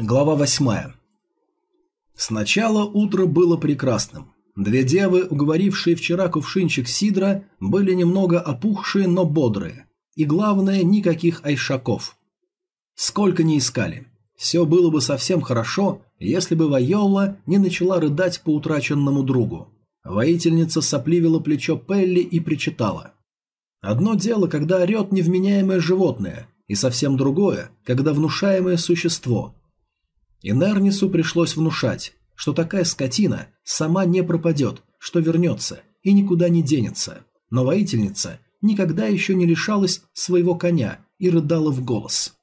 Глава восьмая. Сначала утро было прекрасным. Две девы, уговорившие вчера кувшинчик сидра, были немного опухшие, но бодрые. И главное, никаких айшаков. Сколько ни искали. Все было бы совсем хорошо, если бы Вайолла не начала рыдать по утраченному другу. Воительница сопливила плечо Пелли и причитала. Одно дело, когда орет невменяемое животное, и совсем другое, когда внушаемое существо – и Нернису пришлось внушать, что такая скотина сама не пропадет, что вернется и никуда не денется. Но воительница никогда еще не лишалась своего коня и рыдала в голос.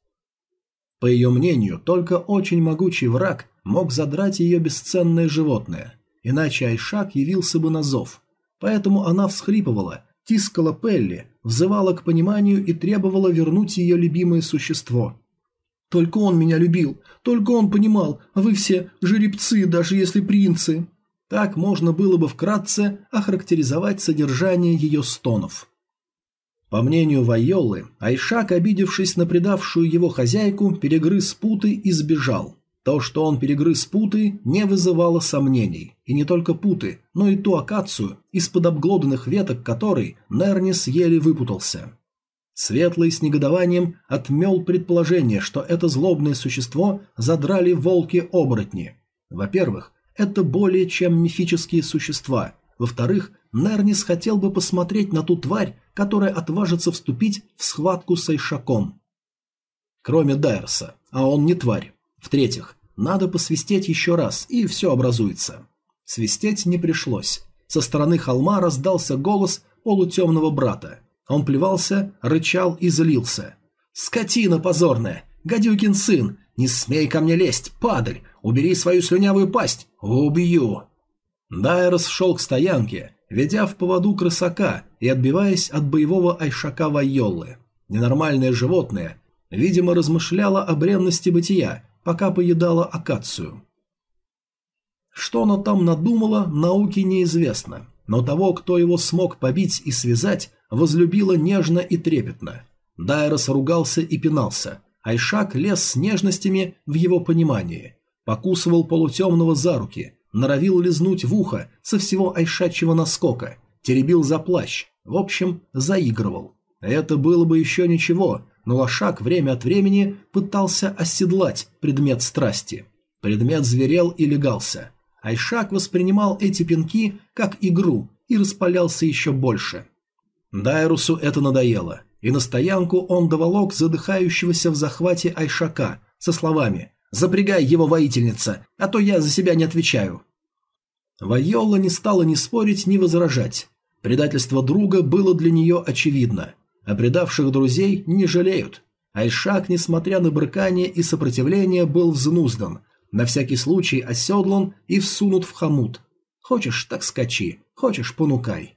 По ее мнению, только очень могучий враг мог задрать ее бесценное животное, иначе Айшак явился бы на зов. Поэтому она всхлипывала, тискала Пелли, взывала к пониманию и требовала вернуть ее любимое существо – только он меня любил, только он понимал, а вы все жеребцы, даже если принцы. Так можно было бы вкратце охарактеризовать содержание ее стонов. По мнению Вайолы, Айшак, обидевшись на предавшую его хозяйку, перегрыз путы и сбежал. То, что он перегрыз путы, не вызывало сомнений. И не только путы, но и ту акацию, из-под обглоданных веток которой Нернис еле выпутался. Светлый с негодованием отмел предположение, что это злобное существо задрали волки-оборотни. Во-первых, это более чем мифические существа. Во-вторых, Нернис хотел бы посмотреть на ту тварь, которая отважится вступить в схватку с Айшаком. Кроме Дайерса, а он не тварь. В-третьих, надо посвистеть еще раз, и все образуется. Свистеть не пришлось. Со стороны холма раздался голос полутемного брата – он плевался, рычал и злился. «Скотина позорная! Гадюкин сын! Не смей ко мне лезть, падаль! Убери свою слюнявую пасть! Убью!» Дайрос шел к стоянке, ведя в поводу крысака и отбиваясь от боевого айшака Вайоллы. Ненормальное животное, видимо, размышляло о бренности бытия, пока поедало акацию. Что оно там надумало, науке неизвестно, но того, кто его смог побить и связать, возлюбила нежно и трепетно. Дайрос ругался и пинался. Айшак лез с нежностями в его понимании. Покусывал полутемного за руки, норовил лизнуть в ухо со всего айшачьего наскока, теребил за плащ, в общем, заигрывал. Это было бы еще ничего, но лошак время от времени пытался оседлать предмет страсти. Предмет зверел и легался. Айшак воспринимал эти пинки как игру и распалялся еще больше – Дайрусу это надоело, и на стоянку он доволок задыхающегося в захвате Айшака со словами «Запрягай его, воительница, а то я за себя не отвечаю». Вайолла не стала ни спорить, ни возражать. Предательство друга было для нее очевидно, а предавших друзей не жалеют. Айшак, несмотря на брыкание и сопротивление, был взнуздан, на всякий случай оседлан и всунут в хомут. Хочешь, так скачи, хочешь, понукай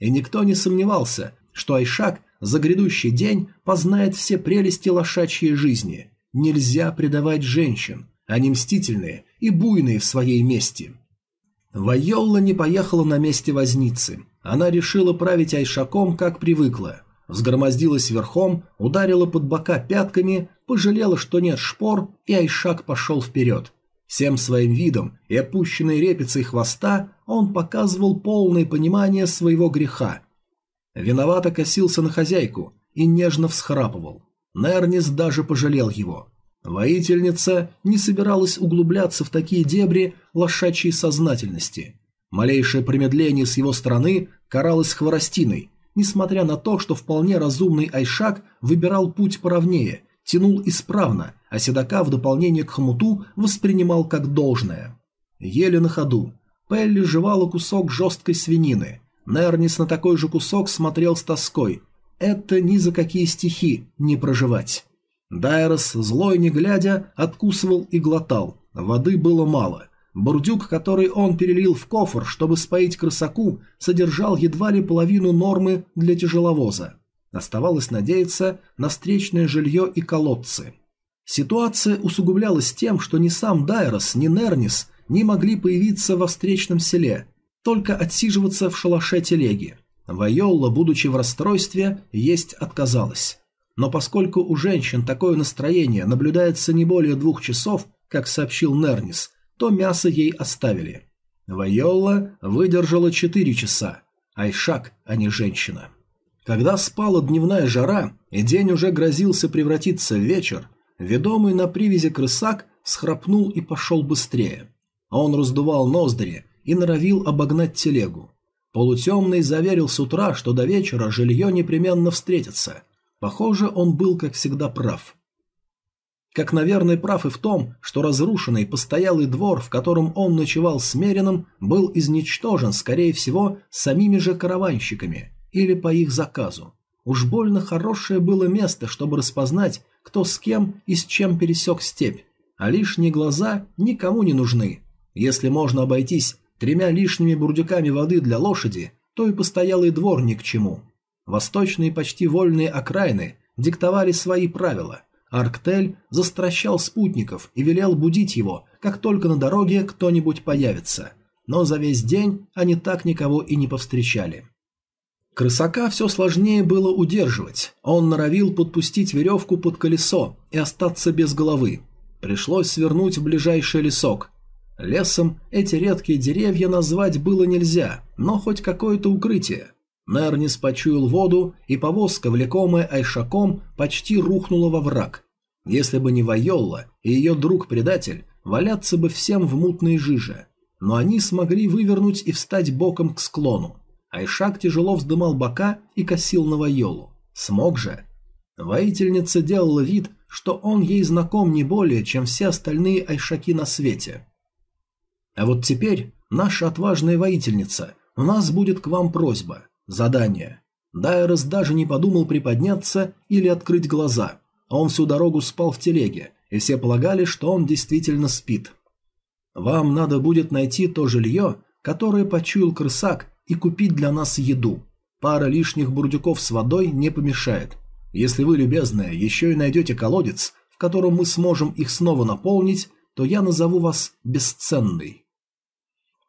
и никто не сомневался, что Айшак за грядущий день познает все прелести лошачьей жизни. Нельзя предавать женщин, они мстительные и буйные в своей мести. Вайолла не поехала на месте возницы. Она решила править Айшаком, как привыкла. Взгромоздилась верхом, ударила под бока пятками, пожалела, что нет шпор, и Айшак пошел вперед. Всем своим видом и опущенной репицей хвоста он показывал полное понимание своего греха. Виновато косился на хозяйку и нежно всхрапывал. Нернис даже пожалел его. Воительница не собиралась углубляться в такие дебри лошачьей сознательности. Малейшее промедление с его стороны каралось хворостиной, несмотря на то, что вполне разумный Айшак выбирал путь поровнее, тянул исправно, а седока в дополнение к хомуту воспринимал как должное. Еле на ходу. Пелли жевала кусок жесткой свинины. Нернис на такой же кусок смотрел с тоской. Это ни за какие стихи не проживать. Дайрос, злой не глядя, откусывал и глотал. Воды было мало. Бурдюк, который он перелил в кофр, чтобы споить крысаку, содержал едва ли половину нормы для тяжеловоза. Оставалось надеяться на встречное жилье и колодцы. Ситуация усугублялась тем, что ни сам Дайрос, ни Нернис не могли появиться во встречном селе, только отсиживаться в шалаше телеги. Вайолла, будучи в расстройстве, есть отказалась. Но поскольку у женщин такое настроение наблюдается не более двух часов, как сообщил Нернис, то мясо ей оставили. Вайолла выдержала 4 часа. Айшак, а не женщина. Когда спала дневная жара, и день уже грозился превратиться в вечер, ведомый на привязи крысак схрапнул и пошел быстрее. Он раздувал ноздри и норовил обогнать телегу. Полутемный заверил с утра, что до вечера жилье непременно встретится. Похоже, он был, как всегда, прав. Как, наверное, прав и в том, что разрушенный постоялый двор, в котором он ночевал с Мерином, был изничтожен, скорее всего, самими же караванщиками или по их заказу. Уж больно хорошее было место, чтобы распознать, кто с кем и с чем пересек степь, а лишние глаза никому не нужны. Если можно обойтись тремя лишними бурдюками воды для лошади, то и постоялый двор ни к чему. Восточные почти вольные окраины диктовали свои правила. Арктель застращал спутников и велел будить его, как только на дороге кто-нибудь появится. Но за весь день они так никого и не повстречали. Крысака все сложнее было удерживать. Он норовил подпустить веревку под колесо и остаться без головы. Пришлось свернуть в ближайший лесок. Лесом эти редкие деревья назвать было нельзя, но хоть какое-то укрытие. Нернис почуял воду, и повозка, влекомая Айшаком, почти рухнула во враг. Если бы не Вайолла и ее друг-предатель, валяться бы всем в мутной жиже. Но они смогли вывернуть и встать боком к склону. Айшак тяжело вздымал бока и косил на Вайолу. Смог же. Воительница делала вид, что он ей знаком не более, чем все остальные айшаки на свете. А вот теперь, наша отважная воительница, у нас будет к вам просьба, задание. Дайрос даже не подумал приподняться или открыть глаза. Он всю дорогу спал в телеге, и все полагали, что он действительно спит. Вам надо будет найти то жилье, которое почуял крысак, и купить для нас еду. Пара лишних бурдюков с водой не помешает. Если вы, любезная, еще и найдете колодец, в котором мы сможем их снова наполнить, то я назову вас бесценной.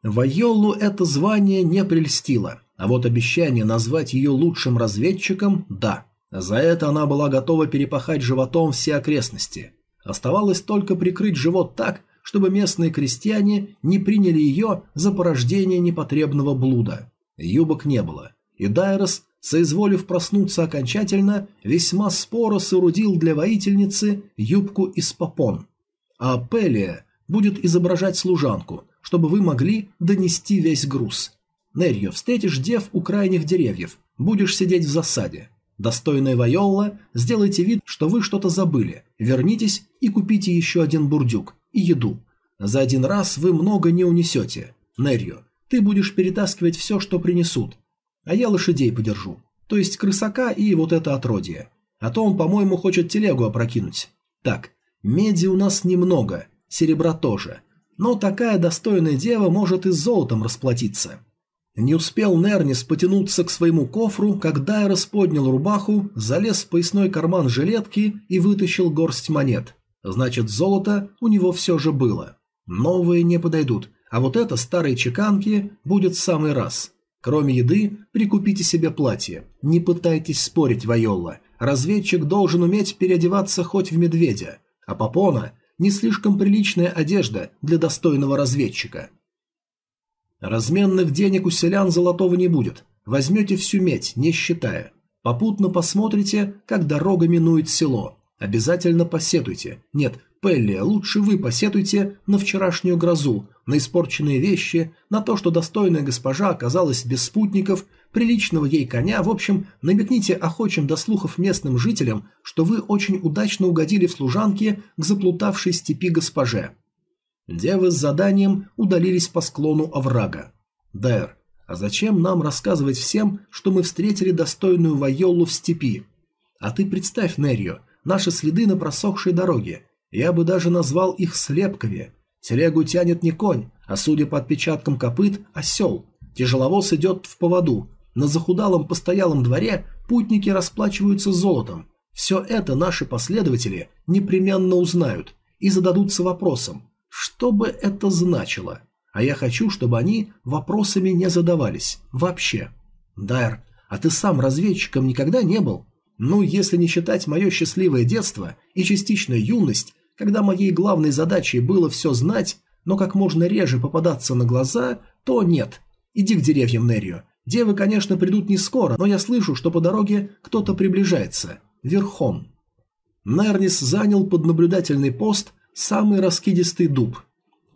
Вайолу это звание не прельстило, а вот обещание назвать ее лучшим разведчиком – да. За это она была готова перепахать животом все окрестности. Оставалось только прикрыть живот так, чтобы местные крестьяне не приняли ее за порождение непотребного блуда. Юбок не было, и Дайрос, соизволив проснуться окончательно, весьма споро соорудил для воительницы юбку из попон – а Пелия будет изображать служанку, чтобы вы могли донести весь груз. Нерьо, встретишь дев у крайних деревьев, будешь сидеть в засаде. Достойная Вайолла, сделайте вид, что вы что-то забыли, вернитесь и купите еще один бурдюк и еду. За один раз вы много не унесете. Нерьо, ты будешь перетаскивать все, что принесут, а я лошадей подержу, то есть крысака и вот это отродье. А то он, по-моему, хочет телегу опрокинуть. Так, Меди у нас немного, серебра тоже, но такая достойная дева может и с золотом расплатиться. Не успел Нернис потянуться к своему кофру, как Дайрос поднял рубаху, залез в поясной карман жилетки и вытащил горсть монет. Значит, золото у него все же было. Новые не подойдут, а вот это старые чеканки будет в самый раз. Кроме еды, прикупите себе платье. Не пытайтесь спорить, Вайолла. Разведчик должен уметь переодеваться хоть в медведя а попона – не слишком приличная одежда для достойного разведчика. Разменных денег у селян золотого не будет, возьмете всю медь, не считая. Попутно посмотрите, как дорога минует село. Обязательно посетуйте. Нет, Пелли, лучше вы посетуйте на вчерашнюю грозу, на испорченные вещи, на то, что достойная госпожа оказалась без спутников – приличного ей коня, в общем, намекните охочим до слухов местным жителям, что вы очень удачно угодили в служанке к заплутавшей степи госпоже. Девы с заданием удалились по склону оврага. Дэр, а зачем нам рассказывать всем, что мы встретили достойную Вайолу в степи? А ты представь, Нерью, наши следы на просохшей дороге. Я бы даже назвал их слепками. Телегу тянет не конь, а судя по отпечаткам копыт, осел. Тяжеловоз идет в поводу, на захудалом постоялом дворе путники расплачиваются золотом. Все это наши последователи непременно узнают и зададутся вопросом, что бы это значило. А я хочу, чтобы они вопросами не задавались. Вообще. Дайр, а ты сам разведчиком никогда не был? Ну, если не считать мое счастливое детство и частично юность, когда моей главной задачей было все знать, но как можно реже попадаться на глаза, то нет. Иди к деревьям, Неррио. Девы, конечно, придут не скоро, но я слышу, что по дороге кто-то приближается. Верхом. Нернис занял под наблюдательный пост самый раскидистый дуб.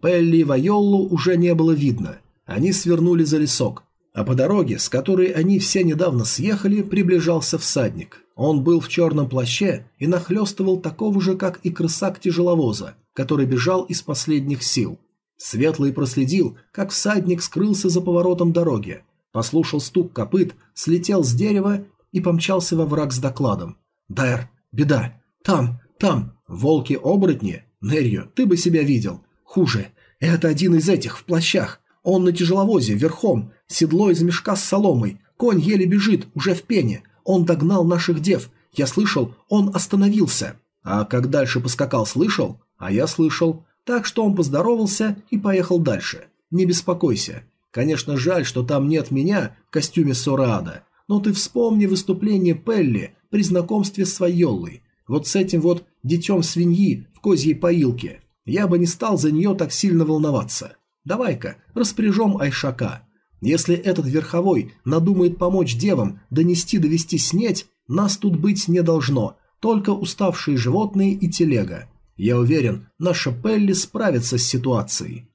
Пелли и Вайоллу уже не было видно. Они свернули за лесок. А по дороге, с которой они все недавно съехали, приближался всадник. Он был в черном плаще и нахлестывал такого же, как и крысак тяжеловоза, который бежал из последних сил. Светлый проследил, как всадник скрылся за поворотом дороги, послушал стук копыт, слетел с дерева и помчался во враг с докладом. «Дайр, беда! Там, там! Волки-оборотни! Нерью, ты бы себя видел! Хуже! Это один из этих в плащах! Он на тяжеловозе, верхом, седло из мешка с соломой, конь еле бежит, уже в пене, он догнал наших дев. Я слышал, он остановился. А как дальше поскакал, слышал? А я слышал. Так что он поздоровался и поехал дальше. Не беспокойся. Конечно, жаль, что там нет меня в костюме Сораада. Но ты вспомни выступление Пелли при знакомстве с Вайоллой. Вот с этим вот детем свиньи в козьей поилке. Я бы не стал за нее так сильно волноваться. Давай-ка, распряжем Айшака. Если этот верховой надумает помочь девам донести-довести снеть, нас тут быть не должно, только уставшие животные и телега. Я уверен, наша Пелли справится с ситуацией.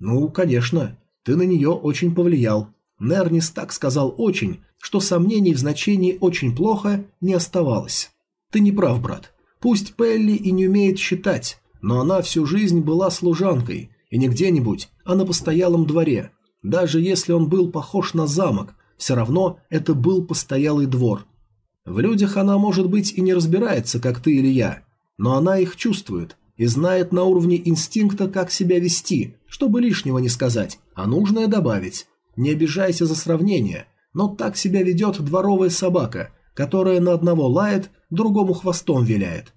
Ну, конечно, ты на нее очень повлиял. Нернис так сказал очень, что сомнений в значении «очень плохо» не оставалось. Ты не прав, брат. Пусть Пелли и не умеет считать, но она всю жизнь была служанкой, и не где-нибудь, а на постоялом дворе, даже если он был похож на замок, все равно это был постоялый двор. В людях она, может быть, и не разбирается, как ты или я, но она их чувствует и знает на уровне инстинкта, как себя вести, чтобы лишнего не сказать, а нужное добавить. Не обижайся за сравнение, но так себя ведет дворовая собака, которая на одного лает, другому хвостом виляет.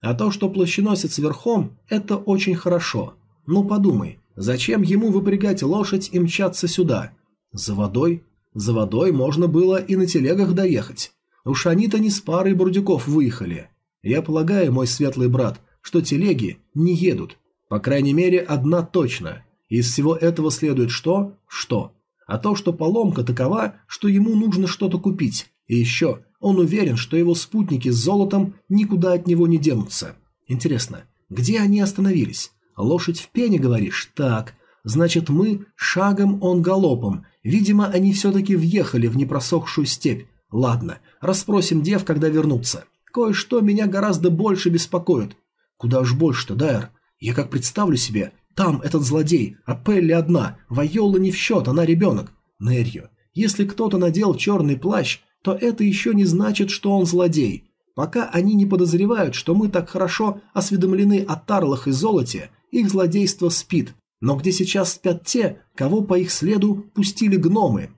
А то, что плащеносец верхом, это очень хорошо. Ну подумай, Зачем ему выпрягать лошадь и мчаться сюда? За водой? За водой можно было и на телегах доехать. Уж они-то не с парой бурдюков выехали. Я полагаю, мой светлый брат, что телеги не едут. По крайней мере, одна точно. Из всего этого следует что? Что? А то, что поломка такова, что ему нужно что-то купить. И еще, он уверен, что его спутники с золотом никуда от него не денутся. Интересно, где они остановились? Лошадь в пене, говоришь? Так. Значит, мы шагом, он галопом. Видимо, они все-таки въехали в непросохшую степь. Ладно, расспросим дев, когда вернутся. Кое-что меня гораздо больше беспокоит. Куда уж больше-то, Дайер? Я как представлю себе, там этот злодей, а Пелли одна, Вайола не в счет, она ребенок. Нерью, если кто-то надел черный плащ, то это еще не значит, что он злодей. Пока они не подозревают, что мы так хорошо осведомлены о тарлах и золоте, их злодейство спит, но где сейчас спят те, кого по их следу пустили гномы?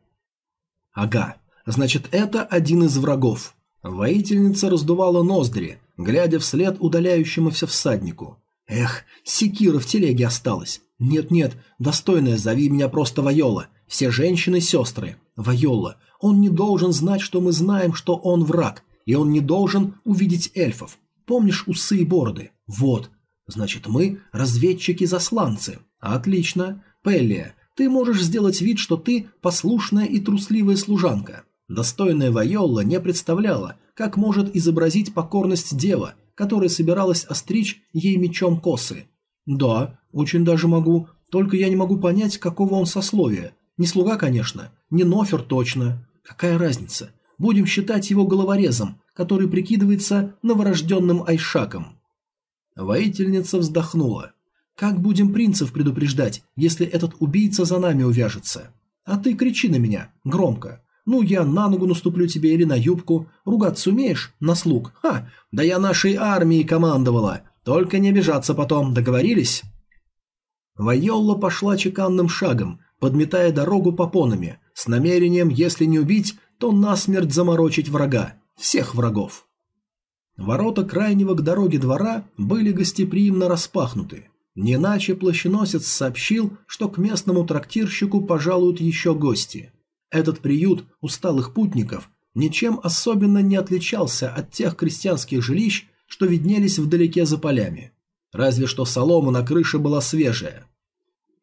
Ага, значит это один из врагов. Воительница раздувала ноздри, глядя вслед удаляющемуся всаднику. Эх, секира в телеге осталась. Нет-нет, достойная, зови меня просто Вайола. Все женщины сестры. Вайола, он не должен знать, что мы знаем, что он враг, и он не должен увидеть эльфов. Помнишь усы и бороды? Вот, Значит, мы разведчики-засланцы. Отлично. Пеллия, ты можешь сделать вид, что ты послушная и трусливая служанка. Достойная Вайолла не представляла, как может изобразить покорность дева, которая собиралась остричь ей мечом косы. Да, очень даже могу, только я не могу понять, какого он сословия. Не слуга, конечно, не нофер точно. Какая разница? Будем считать его головорезом, который прикидывается новорожденным айшаком. Воительница вздохнула. «Как будем принцев предупреждать, если этот убийца за нами увяжется? А ты кричи на меня, громко. Ну, я на ногу наступлю тебе или на юбку. Ругаться умеешь? На слуг. Ха, да я нашей армией командовала. Только не обижаться потом, договорились?» Вайолла пошла чеканным шагом, подметая дорогу попонами, с намерением, если не убить, то насмерть заморочить врага. Всех врагов. Ворота крайнего к дороге двора были гостеприимно распахнуты. Не иначе плащеносец сообщил, что к местному трактирщику пожалуют еще гости. Этот приют усталых путников ничем особенно не отличался от тех крестьянских жилищ, что виднелись вдалеке за полями. Разве что солома на крыше была свежая.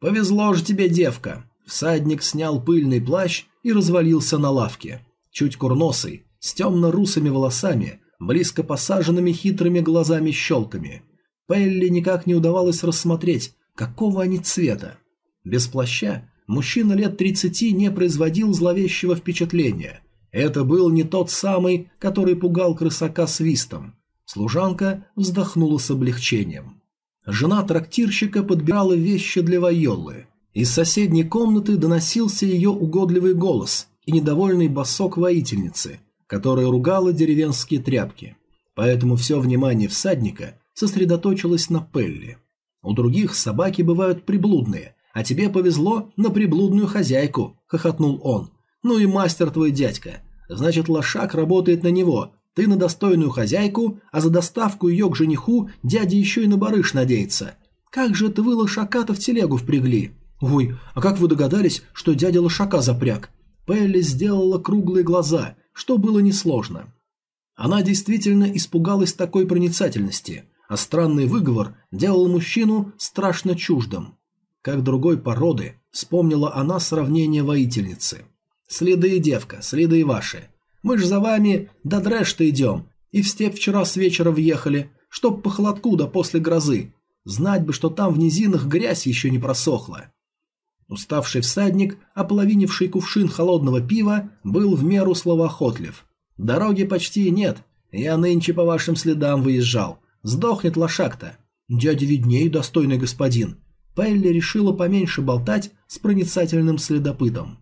«Повезло же тебе, девка!» Всадник снял пыльный плащ и развалился на лавке. Чуть курносый, с темно-русыми волосами, близко посаженными хитрыми глазами-щелками. Пелли никак не удавалось рассмотреть, какого они цвета. Без плаща мужчина лет тридцати не производил зловещего впечатления. Это был не тот самый, который пугал крысака свистом. Служанка вздохнула с облегчением. Жена трактирщика подбирала вещи для Вайоллы. Из соседней комнаты доносился ее угодливый голос и недовольный босок воительницы, которая ругала деревенские тряпки. Поэтому все внимание всадника сосредоточилось на Пелли. У других собаки бывают приблудные, а тебе повезло на приблудную хозяйку, хохотнул он. Ну и мастер твой дядька. Значит, лошак работает на него. Ты на достойную хозяйку, а за доставку ее к жениху дядя еще и на барыш надеется. Как же это вы лошака-то в телегу впрягли? Ой, а как вы догадались, что дядя лошака запряг? Пелли сделала круглые глаза, что было несложно. Она действительно испугалась такой проницательности, а странный выговор делал мужчину страшно чуждым. Как другой породы, вспомнила она сравнение воительницы. «Следы, девка, следы ваши. Мы ж за вами до Дрэшта идем, и в степь вчера с вечера въехали, чтоб по холодку да после грозы. Знать бы, что там в низинах грязь еще не просохла». Уставший всадник, ополовинивший кувшин холодного пива, был в меру словоохотлив. «Дороги почти нет. Я нынче по вашим следам выезжал. Сдохнет лошак-то. Дядя видней, достойный господин. Пелли решила поменьше болтать с проницательным следопытом.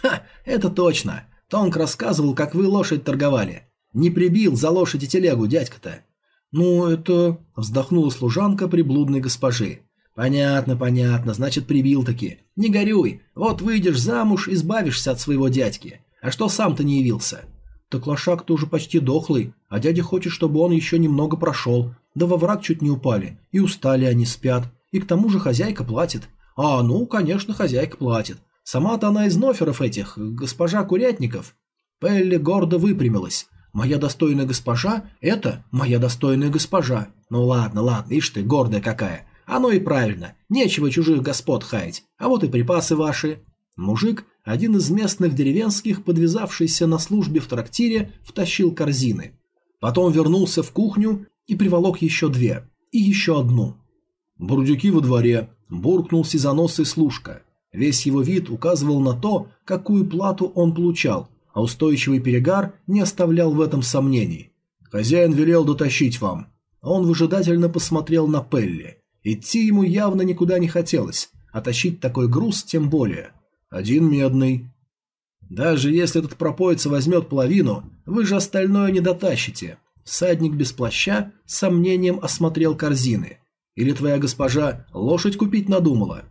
«Ха, это точно. Тонк рассказывал, как вы лошадь торговали. Не прибил за лошадь и телегу дядька-то». «Ну, это...» – вздохнула служанка приблудной госпожи. «Понятно, понятно, значит, прибил-таки. Не горюй, вот выйдешь замуж, избавишься от своего дядьки. А что сам-то не явился?» Так лошак-то уже почти дохлый, а дядя хочет, чтобы он еще немного прошел. Да во враг чуть не упали, и устали они спят. И к тому же хозяйка платит. А, ну, конечно, хозяйка платит. Сама-то она из ноферов этих, госпожа Курятников. Пелли гордо выпрямилась. Моя достойная госпожа – это моя достойная госпожа. Ну ладно, ладно, ишь ты, гордая какая. Оно и правильно, нечего чужих господ хаять. А вот и припасы ваши. Мужик один из местных деревенских, подвязавшийся на службе в трактире, втащил корзины. Потом вернулся в кухню и приволок еще две. И еще одну. «Бурдюки во дворе», – буркнул сизоносый служка. Весь его вид указывал на то, какую плату он получал, а устойчивый перегар не оставлял в этом сомнений. «Хозяин велел дотащить вам». Он выжидательно посмотрел на Пелли. Идти ему явно никуда не хотелось, а тащить такой груз тем более – один медный. Даже если этот пропоица возьмет половину, вы же остальное не дотащите. Всадник без плаща с сомнением осмотрел корзины. Или твоя госпожа лошадь купить надумала?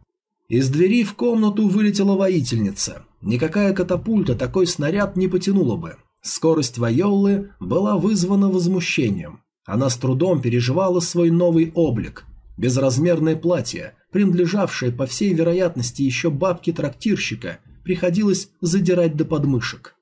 Из двери в комнату вылетела воительница. Никакая катапульта такой снаряд не потянула бы. Скорость Вайоллы была вызвана возмущением. Она с трудом переживала свой новый облик. Безразмерное платье, принадлежавшее, по всей вероятности, еще бабке трактирщика, приходилось задирать до подмышек.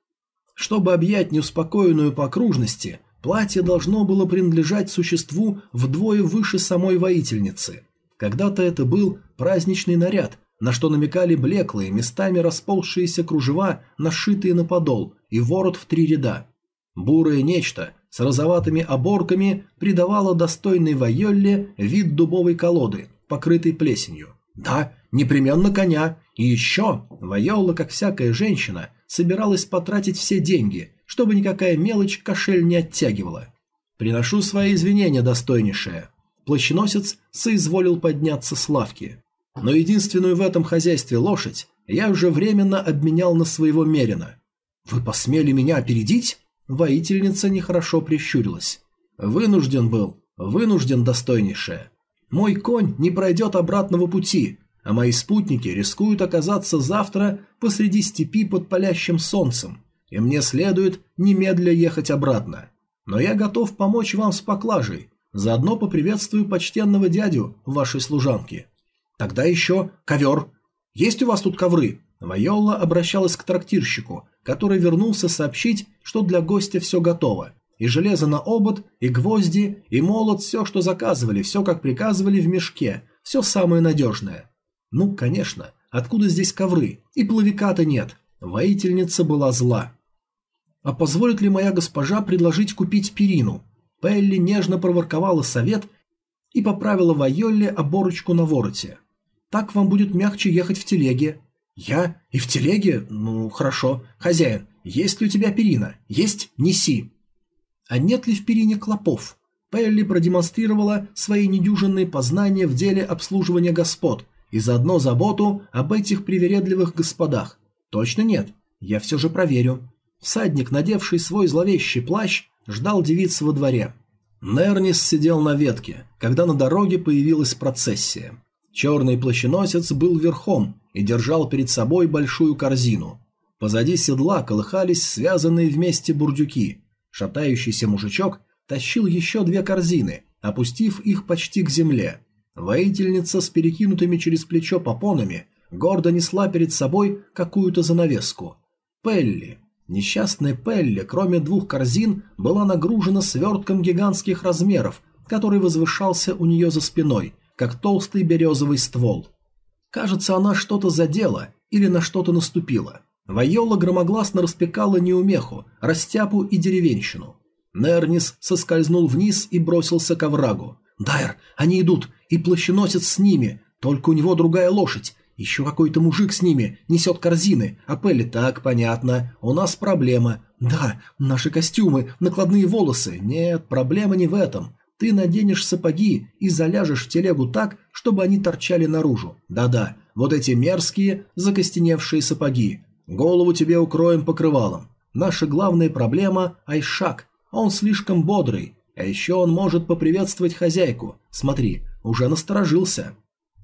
Чтобы объять неуспокоенную по окружности, платье должно было принадлежать существу вдвое выше самой воительницы. Когда-то это был праздничный наряд, на что намекали блеклые, местами расползшиеся кружева, нашитые на подол, и ворот в три ряда. Бурое нечто с розоватыми оборками придавало достойной Вайолле вид дубовой колоды, покрытой плесенью. Да, непременно коня. И еще Вайолла, как всякая женщина, собиралась потратить все деньги, чтобы никакая мелочь кошель не оттягивала. «Приношу свои извинения, достойнейшая». Плащеносец соизволил подняться с лавки. Но единственную в этом хозяйстве лошадь я уже временно обменял на своего мерина. «Вы посмели меня опередить?» Воительница нехорошо прищурилась. «Вынужден был, вынужден, достойнейшая. Мой конь не пройдет обратного пути, а мои спутники рискуют оказаться завтра посреди степи под палящим солнцем, и мне следует немедля ехать обратно. Но я готов помочь вам с поклажей, заодно поприветствую почтенного дядю вашей служанки. Тогда еще ковер. Есть у вас тут ковры?» Вайолла обращалась к трактирщику, который вернулся сообщить, что для гостя все готово. И железо на обод, и гвозди, и молот, все, что заказывали, все, как приказывали, в мешке. Все самое надежное. Ну, конечно, откуда здесь ковры? И плавика-то нет. Воительница была зла. А позволит ли моя госпожа предложить купить перину? Пелли нежно проворковала совет и поправила Вайолле оборочку на вороте. Так вам будет мягче ехать в телеге. Я? И в телеге? Ну, хорошо. Хозяин, есть ли у тебя перина? Есть? Неси. А нет ли в перине клопов? Пелли продемонстрировала свои недюжинные познания в деле обслуживания господ и заодно заботу об этих привередливых господах. Точно нет. Я все же проверю. Всадник, надевший свой зловещий плащ, ждал девиц во дворе. Нернис сидел на ветке, когда на дороге появилась процессия. Черный плащеносец был верхом и держал перед собой большую корзину. Позади седла колыхались связанные вместе бурдюки. Шатающийся мужичок тащил еще две корзины, опустив их почти к земле. Воительница с перекинутыми через плечо попонами гордо несла перед собой какую-то занавеску. Пелли, Несчастная Пелли, кроме двух корзин, была нагружена свертком гигантских размеров, который возвышался у нее за спиной, как толстый березовый ствол. Кажется, она что-то задела или на что-то наступила. Вайола громогласно распекала неумеху, растяпу и деревенщину. Нернис соскользнул вниз и бросился к оврагу. «Дайр, они идут, и плащеносец с ними, только у него другая лошадь, еще какой-то мужик с ними несет корзины. А Пелли так, понятно. У нас проблема. Да, наши костюмы, накладные волосы. Нет, проблема не в этом. Ты наденешь сапоги и заляжешь в телегу так, чтобы они торчали наружу. Да-да, вот эти мерзкие, закостеневшие сапоги. Голову тебе укроем покрывалом. Наша главная проблема – Айшак. Он слишком бодрый. А еще он может поприветствовать хозяйку. Смотри, уже насторожился.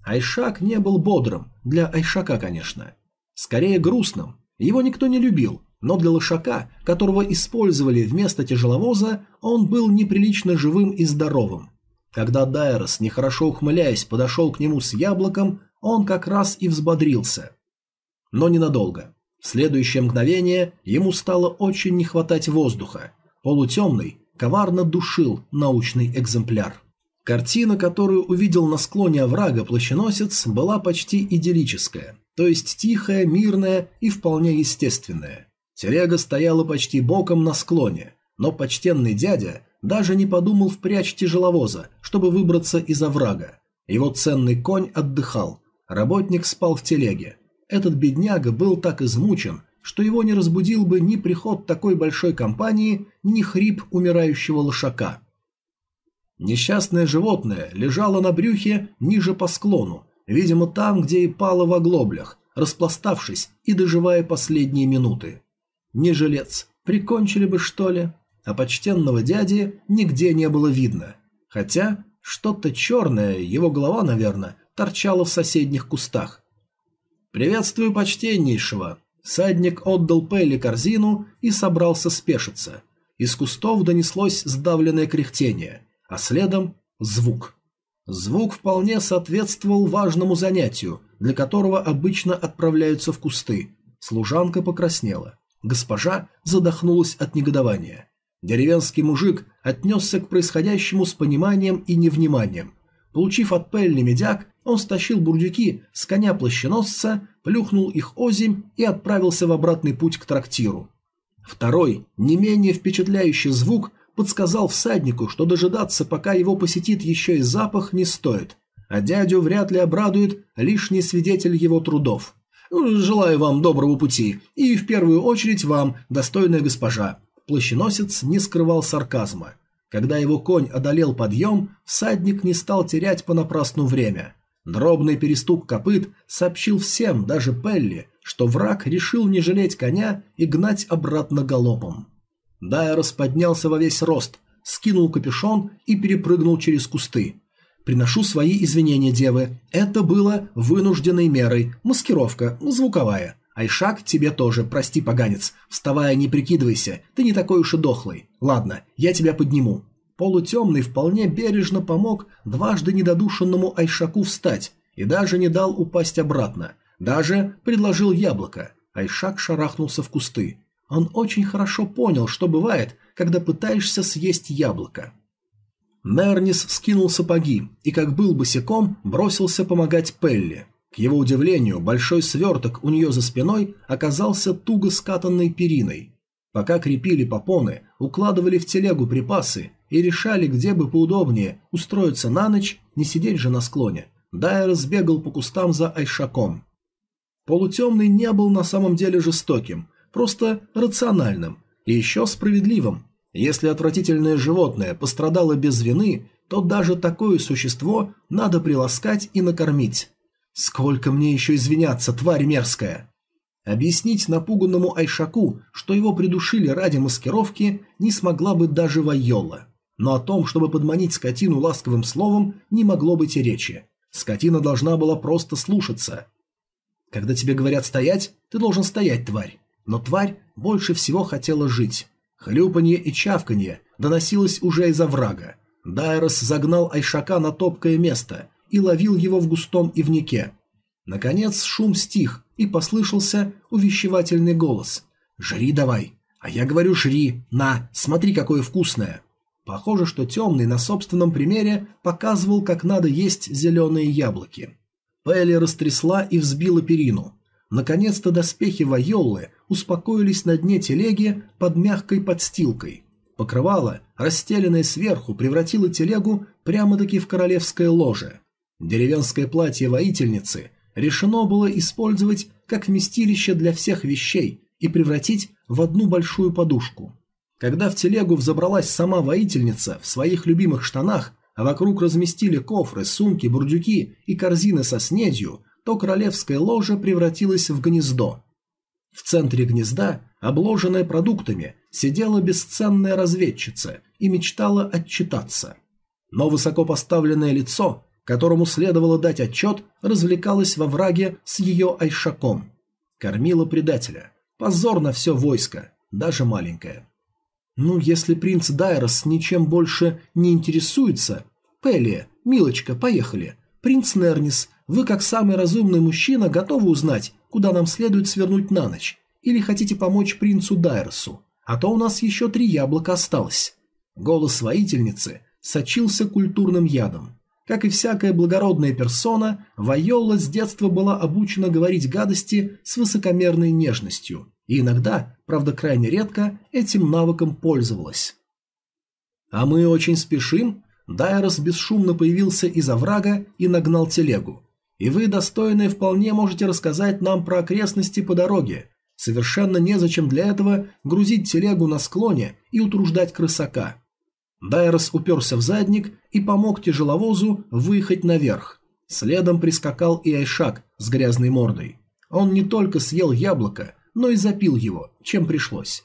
Айшак не был бодрым, для Айшака, конечно. Скорее грустным. Его никто не любил, но для лошака, которого использовали вместо тяжеловоза, он был неприлично живым и здоровым. Когда Дайрос, нехорошо ухмыляясь, подошел к нему с яблоком, он как раз и взбодрился. Но ненадолго. В следующее мгновение ему стало очень не хватать воздуха. Полутемный коварно душил научный экземпляр. Картина, которую увидел на склоне оврага плащеносец, была почти идиллическая, то есть тихая, мирная и вполне естественная. Телега стояла почти боком на склоне, но почтенный дядя даже не подумал впрячь тяжеловоза, чтобы выбраться из оврага. Его ценный конь отдыхал, работник спал в телеге. Этот бедняга был так измучен, что его не разбудил бы ни приход такой большой компании, ни хрип умирающего лошака. Несчастное животное лежало на брюхе ниже по склону, видимо там, где и пало в оглоблях, распластавшись и доживая последние минуты. Не жилец, прикончили бы что ли? А почтенного дяди нигде не было видно. Хотя что-то черное, его голова, наверное, торчала в соседних кустах. «Приветствую почтеннейшего!» Садник отдал Пелли корзину и собрался спешиться. Из кустов донеслось сдавленное кряхтение а следом звук. Звук вполне соответствовал важному занятию, для которого обычно отправляются в кусты. Служанка покраснела. Госпожа задохнулась от негодования. Деревенский мужик отнесся к происходящему с пониманием и невниманием. Получив от Пелли медяк, он стащил бурдюки с коня плащеносца, плюхнул их озимь и отправился в обратный путь к трактиру. Второй, не менее впечатляющий звук подсказал всаднику, что дожидаться, пока его посетит еще и запах, не стоит, а дядю вряд ли обрадует лишний свидетель его трудов. «Желаю вам доброго пути, и в первую очередь вам, достойная госпожа». Плащеносец не скрывал сарказма. Когда его конь одолел подъем, всадник не стал терять понапрасну время. Дробный перестук копыт сообщил всем, даже Пелли, что враг решил не жалеть коня и гнать обратно галопом. Дайрос поднялся во весь рост, скинул капюшон и перепрыгнул через кусты. «Приношу свои извинения, девы. Это было вынужденной мерой. Маскировка, звуковая. Айшак, тебе тоже, прости, поганец. Вставая, не прикидывайся, ты не такой уж и дохлый. Ладно, я тебя подниму». Полутемный вполне бережно помог дважды недодушенному Айшаку встать и даже не дал упасть обратно. Даже предложил яблоко. Айшак шарахнулся в кусты. Он очень хорошо понял, что бывает, когда пытаешься съесть яблоко. Нернис скинул сапоги и, как был босиком, бросился помогать Пелли. К его удивлению, большой сверток у нее за спиной оказался туго скатанной периной. Пока крепили попоны, укладывали в телегу припасы и решали, где бы поудобнее устроиться на ночь, не сидеть же на склоне, Дайер сбегал по кустам за Айшаком. Полутемный не был на самом деле жестоким, просто рациональным и еще справедливым. Если отвратительное животное пострадало без вины, то даже такое существо надо приласкать и накормить. Сколько мне еще извиняться, тварь мерзкая! Объяснить напуганному Айшаку, что его придушили ради маскировки, не смогла бы даже Вайола. Но о том, чтобы подманить скотину ласковым словом, не могло быть и речи. Скотина должна была просто слушаться. Когда тебе говорят стоять, ты должен стоять, тварь. Но тварь больше всего хотела жить. Хлюпанье и чавканье доносилось уже из оврага. Дайрос загнал Айшака на топкое место и ловил его в густом ивнике. Наконец шум стих, и послышался увещевательный голос. «Жри давай!» «А я говорю, жри! На, смотри, какое вкусное!» Похоже, что темный на собственном примере показывал, как надо есть зеленые яблоки. Пелли растрясла и взбила перину. Наконец-то доспехи Вайоллы успокоились на дне телеги под мягкой подстилкой. Покрывало, расстеленное сверху, превратило телегу прямо-таки в королевское ложе. Деревенское платье воительницы решено было использовать как вместилище для всех вещей и превратить в одну большую подушку. Когда в телегу взобралась сама воительница в своих любимых штанах, а вокруг разместили кофры, сумки, бурдюки и корзины со снедью, то королевское ложе превратилось в гнездо. В центре гнезда, обложенная продуктами, сидела бесценная разведчица и мечтала отчитаться. Но высоко поставленное лицо, которому следовало дать отчет, развлекалось во враге с ее айшаком. Кормила предателя. Позор на все войско, даже маленькое. Ну, если принц Дайрос ничем больше не интересуется... Пелия, милочка, поехали. Принц Нернис, вы, как самый разумный мужчина, готовы узнать, куда нам следует свернуть на ночь? Или хотите помочь принцу Дайросу? А то у нас еще три яблока осталось». Голос воительницы сочился культурным ядом. Как и всякая благородная персона, Вайола с детства была обучена говорить гадости с высокомерной нежностью, и иногда, правда крайне редко, этим навыком пользовалась. «А мы очень спешим», Дайрос бесшумно появился из оврага и нагнал телегу. И вы, достойные, вполне можете рассказать нам про окрестности по дороге. Совершенно незачем для этого грузить телегу на склоне и утруждать крысака. Дайрос уперся в задник и помог тяжеловозу выехать наверх. Следом прискакал и Айшак с грязной мордой. Он не только съел яблоко, но и запил его, чем пришлось.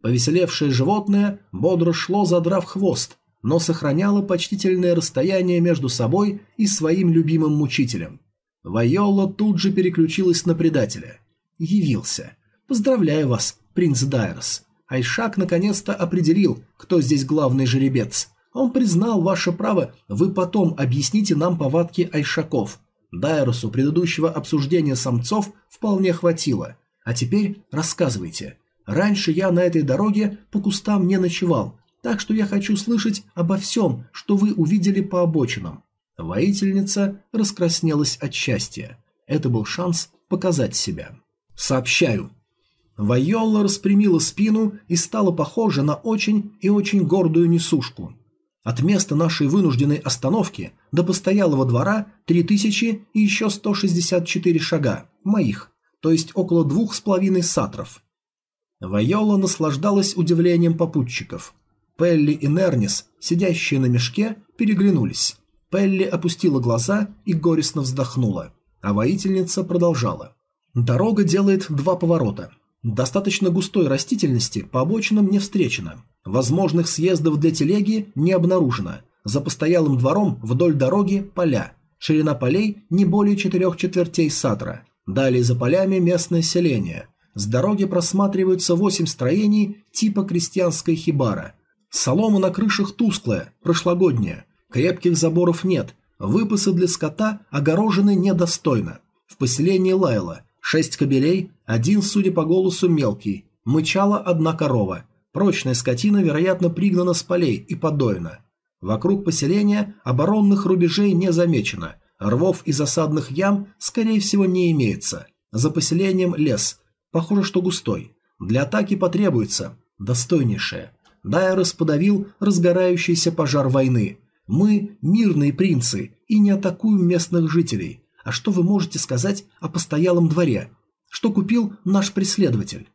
Повеселевшее животное бодро шло, задрав хвост, но сохраняла почтительное расстояние между собой и своим любимым мучителем. Вайола тут же переключилась на предателя. Явился. Поздравляю вас, принц Дайрос. Айшак наконец-то определил, кто здесь главный жеребец. Он признал ваше право, вы потом объясните нам повадки айшаков. Дайросу предыдущего обсуждения самцов вполне хватило. А теперь рассказывайте. Раньше я на этой дороге по кустам не ночевал, так что я хочу слышать обо всем, что вы увидели по обочинам». Воительница раскраснелась от счастья. Это был шанс показать себя. «Сообщаю». Вайолла распрямила спину и стала похожа на очень и очень гордую несушку. От места нашей вынужденной остановки до постоялого двора 3000 и еще 164 шага, моих, то есть около двух с половиной сатров. Вайола наслаждалась удивлением попутчиков – Пелли и Нернис, сидящие на мешке, переглянулись. Пелли опустила глаза и горестно вздохнула, а воительница продолжала. Дорога делает два поворота. Достаточно густой растительности по обочинам не встречено. Возможных съездов для телеги не обнаружено. За постоялым двором вдоль дороги поля. Ширина полей не более четырех четвертей сатра. Далее за полями местное селение. С дороги просматриваются восемь строений типа крестьянской хибара, Солома на крышах тусклая, прошлогодняя. Крепких заборов нет. Выпасы для скота огорожены недостойно. В поселении лаяло. Шесть кобелей, один, судя по голосу, мелкий. Мычала одна корова. Прочная скотина, вероятно, пригнана с полей и подоена. Вокруг поселения оборонных рубежей не замечено, рвов и засадных ям, скорее всего, не имеется. За поселением лес, похоже, что густой. Для атаки потребуется достойнейшее. Дайрос подавил разгорающийся пожар войны. Мы мирные принцы и не атакуем местных жителей. А что вы можете сказать о постоялом дворе? Что купил наш преследователь?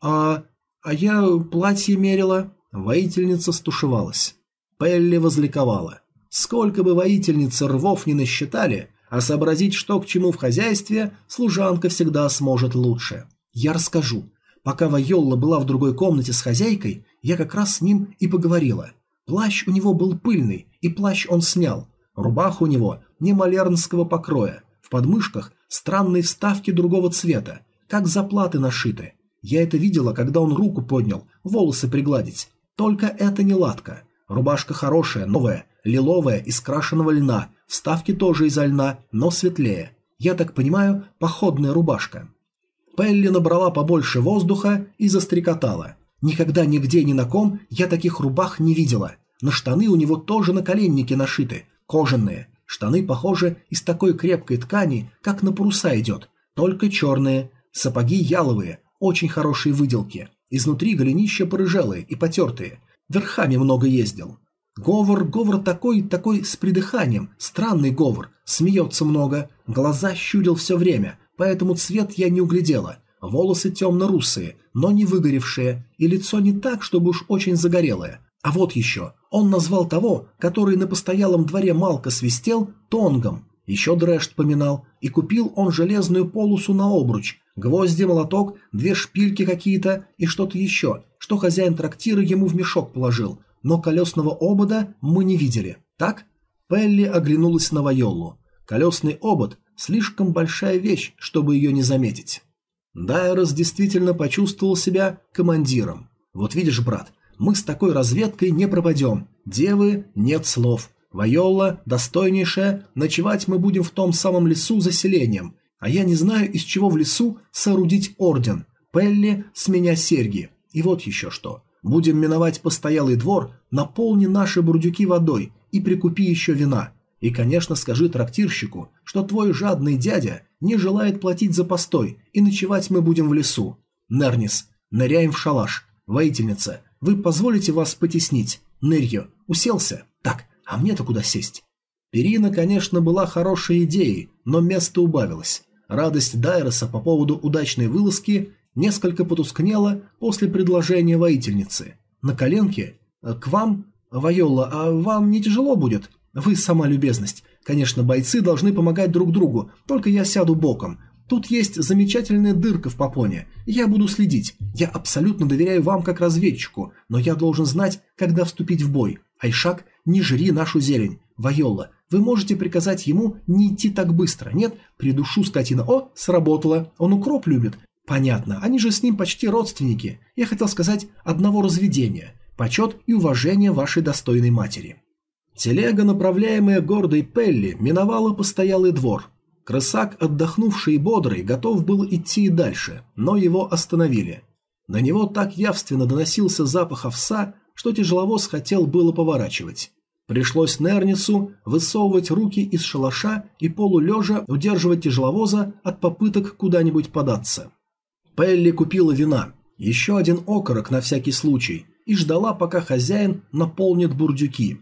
А «А я платье мерила». Воительница стушевалась. Пелли возликовала. Сколько бы воительницы рвов не насчитали, а сообразить, что к чему в хозяйстве, служанка всегда сможет лучше. Я расскажу. Пока Вайолла была в другой комнате с хозяйкой, я как раз с ним и поговорила. Плащ у него был пыльный, и плащ он снял. Рубаха у него не малернского покроя. В подмышках странные вставки другого цвета, как заплаты нашиты. Я это видела, когда он руку поднял, волосы пригладить. Только это не ладка. Рубашка хорошая, новая, лиловая, из крашеного льна, вставки тоже из льна, но светлее. Я так понимаю, походная рубашка. Пелли набрала побольше воздуха и застрекотала. Никогда нигде ни на ком я таких рубах не видела. На штаны у него тоже наколенники нашиты, кожаные. Штаны, похожи, из такой крепкой ткани, как на паруса идет, только черные. Сапоги яловые, очень хорошие выделки. Изнутри голенища порыжелые и потертые. Верхами много ездил. Говор, говор такой, такой с придыханием, странный говор, смеется много, глаза щурил все время, поэтому цвет я не углядела. Волосы темно-русые, но не выгоревшие, и лицо не так, чтобы уж очень загорелое. А вот еще, он назвал того, который на постоялом дворе Малка свистел, Тонгом. Еще Дрэшт поминал, и купил он железную полосу на обруч, Гвозди, молоток, две шпильки какие-то и что-то еще, что хозяин трактира ему в мешок положил, но колесного обода мы не видели. Так? Пелли оглянулась на Вайолу. Колесный обод – слишком большая вещь, чтобы ее не заметить. Дайрос действительно почувствовал себя командиром. Вот видишь, брат, мы с такой разведкой не пропадем. Девы – нет слов. Вайола – достойнейшая, ночевать мы будем в том самом лесу за селением, а я не знаю, из чего в лесу соорудить орден. Пелли, с меня серьги. И вот еще что. Будем миновать постоялый двор, наполни наши бурдюки водой и прикупи еще вина. И, конечно, скажи трактирщику, что твой жадный дядя не желает платить за постой, и ночевать мы будем в лесу. Нернис, ныряем в шалаш. Воительница, вы позволите вас потеснить? Нырьё, уселся? Так, а мне-то куда сесть? Перина, конечно, была хорошей идеей, но место убавилось. Радость Дайроса по поводу удачной вылазки несколько потускнела после предложения воительницы. На коленке «Э, «К вам, Вайола, а вам не тяжело будет? Вы сама любезность. Конечно, бойцы должны помогать друг другу, только я сяду боком. Тут есть замечательная дырка в попоне. Я буду следить. Я абсолютно доверяю вам как разведчику, но я должен знать, когда вступить в бой. Айшак, не жри нашу зелень. Вайола, вы можете приказать ему не идти так быстро. Нет, придушу скотина. О, сработало. Он укроп любит. Понятно, они же с ним почти родственники. Я хотел сказать одного разведения. Почет и уважение вашей достойной матери. Телега, направляемая гордой Пелли, миновала постоялый двор. Крысак, отдохнувший и бодрый, готов был идти и дальше, но его остановили. До него так явственно доносился запах овса, что тяжеловоз хотел было поворачивать. Пришлось Нернису высовывать руки из шалаша и полулежа удерживать тяжеловоза от попыток куда-нибудь податься. Пелли купила вина, еще один окорок на всякий случай, и ждала, пока хозяин наполнит бурдюки.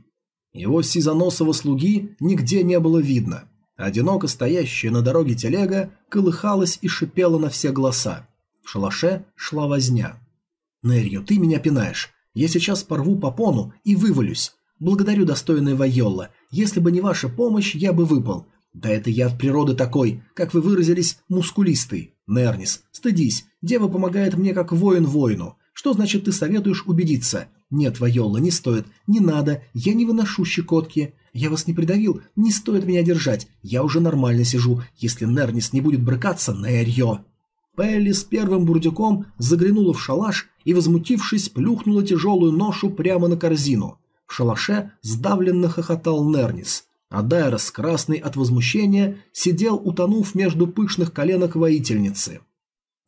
Его сизоносого слуги нигде не было видно. Одиноко стоящая на дороге телега колыхалась и шипела на все голоса. В шалаше шла возня. «Нерью, ты меня пинаешь. Я сейчас порву попону и вывалюсь. Благодарю, достойная Вайолла. Если бы не ваша помощь, я бы выпал. Да это я от природы такой, как вы выразились, мускулистый. Нернис, стыдись. Дева помогает мне как воин воину. Что значит ты советуешь убедиться? Нет, Вайолла, не стоит. Не надо. Я не выношу щекотки. Я вас не придавил. Не стоит меня держать. Я уже нормально сижу. Если Нернис не будет брыкаться, Нерьё. Пелли с первым бурдюком заглянула в шалаш и, возмутившись, плюхнула тяжелую ношу прямо на корзину. В шалаше сдавленно хохотал Нернис, а Дайрос, красный от возмущения, сидел, утонув между пышных коленок воительницы.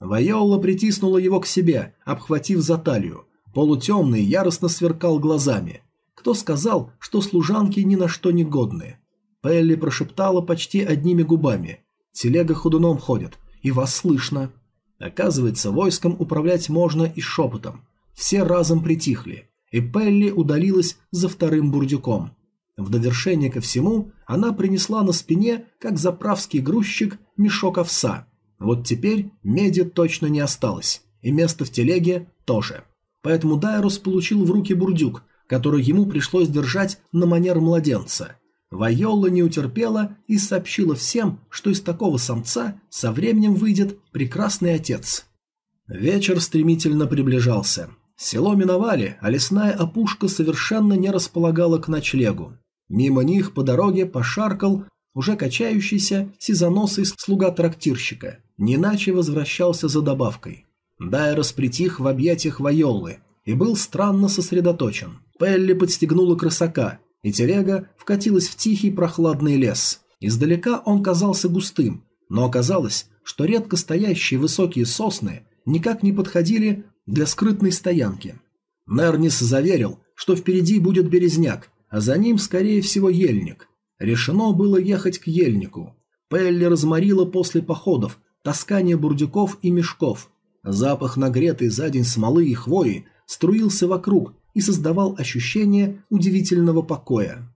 Вайолла притиснула его к себе, обхватив за талию. Полутемный яростно сверкал глазами. Кто сказал, что служанки ни на что не годны? Пелли прошептала почти одними губами. Телега ходуном ходит, и вас слышно. Оказывается, войском управлять можно и шепотом. Все разом притихли, и Пелли удалилась за вторым бурдюком. В довершение ко всему, она принесла на спине, как заправский грузчик, мешок овса. Вот теперь меди точно не осталось, и место в телеге тоже. Поэтому Дайрус получил в руки бурдюк, который ему пришлось держать на манер младенца. Вайолла не утерпела и сообщила всем, что из такого самца со временем выйдет прекрасный отец. Вечер стремительно приближался. Село миновали, а лесная опушка совершенно не располагала к ночлегу. Мимо них по дороге пошаркал уже качающийся сизоносый слуга трактирщика, не иначе возвращался за добавкой. Дайрос притих в объятиях Вайоллы и был странно сосредоточен. Пелли подстегнула крысака, и телега вкатилась в тихий прохладный лес. Издалека он казался густым, но оказалось, что редко стоящие высокие сосны никак не подходили для скрытной стоянки. Нернис заверил, что впереди будет березняк, а за ним, скорее всего, ельник. Решено было ехать к ельнику. Пелли разморила после походов, таскание бурдюков и мешков. Запах нагретой за день смолы и хвои струился вокруг и создавал ощущение удивительного покоя.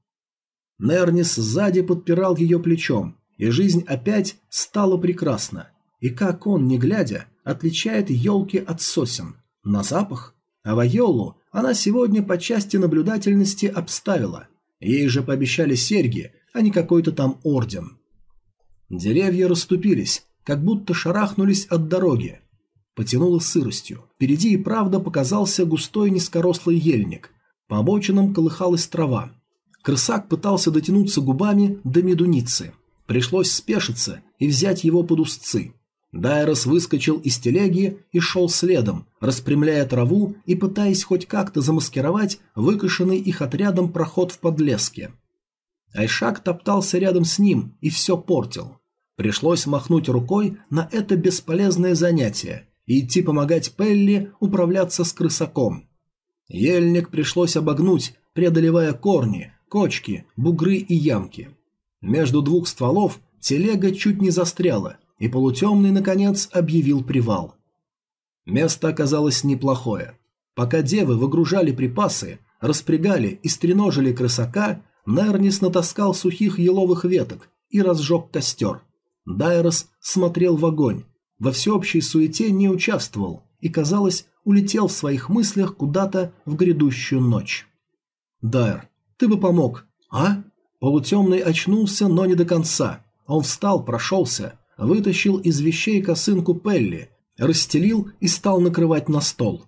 Нернис сзади подпирал ее плечом, и жизнь опять стала прекрасна. И как он, не глядя, отличает елки от сосен? На запах? А Вайолу она сегодня по части наблюдательности обставила. Ей же пообещали серьги, а не какой-то там орден. Деревья расступились, как будто шарахнулись от дороги. Потянуло сыростью. Впереди и правда показался густой низкорослый ельник. По обочинам колыхалась трава. Крысак пытался дотянуться губами до медуницы. Пришлось спешиться и взять его под узцы. Дайрос выскочил из телеги и шел следом, распрямляя траву и пытаясь хоть как-то замаскировать выкошенный их отрядом проход в подлеске. Айшак топтался рядом с ним и все портил. Пришлось махнуть рукой на это бесполезное занятие и идти помогать Пелли управляться с крысаком. Ельник пришлось обогнуть, преодолевая корни, кочки, бугры и ямки. Между двух стволов телега чуть не застряла, и полутемный, наконец, объявил привал. Место оказалось неплохое. Пока девы выгружали припасы, распрягали и стреножили крысака, Нернис натаскал сухих еловых веток и разжег костер. Дайрос смотрел в огонь, во всеобщей суете не участвовал и, казалось, улетел в своих мыслях куда-то в грядущую ночь. «Дайр, ты бы помог, а?» Полутемный очнулся, но не до конца. Он встал, прошелся, вытащил из вещей косынку Пелли, расстелил и стал накрывать на стол.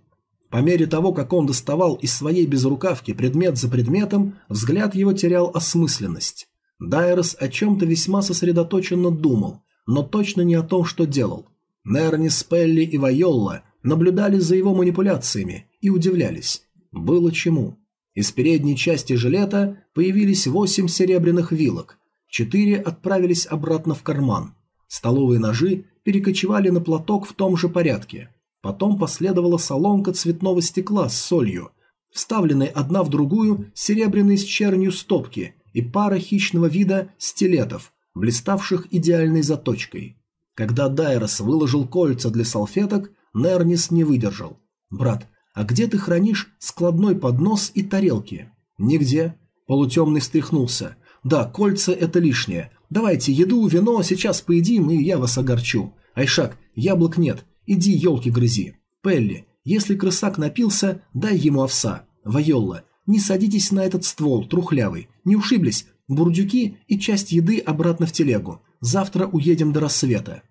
По мере того, как он доставал из своей безрукавки предмет за предметом, взгляд его терял осмысленность. Дайрос о чем-то весьма сосредоточенно думал, но точно не о том, что делал. Нернис, Пелли и Вайолла наблюдали за его манипуляциями и удивлялись. Было чему. Из передней части жилета появились восемь серебряных вилок, четыре отправились обратно в карман. Столовые ножи перекочевали на платок в том же порядке. Потом последовала соломка цветного стекла с солью, вставленные одна в другую серебряные с чернью стопки и пара хищного вида стилетов, блиставших идеальной заточкой. Когда Дайрос выложил кольца для салфеток, Нернис не выдержал. «Брат, а где ты хранишь складной поднос и тарелки?» «Нигде». Полутемный встряхнулся. «Да, кольца – это лишнее. Давайте еду, вино, сейчас поедим, и я вас огорчу. Айшак, яблок нет, иди елки грызи. Пелли, если крысак напился, дай ему овса. Вайолла, не садитесь на этот ствол, трухлявый. Не ушиблись, бурдюки и часть еды обратно в телегу. Завтра уедем до рассвета.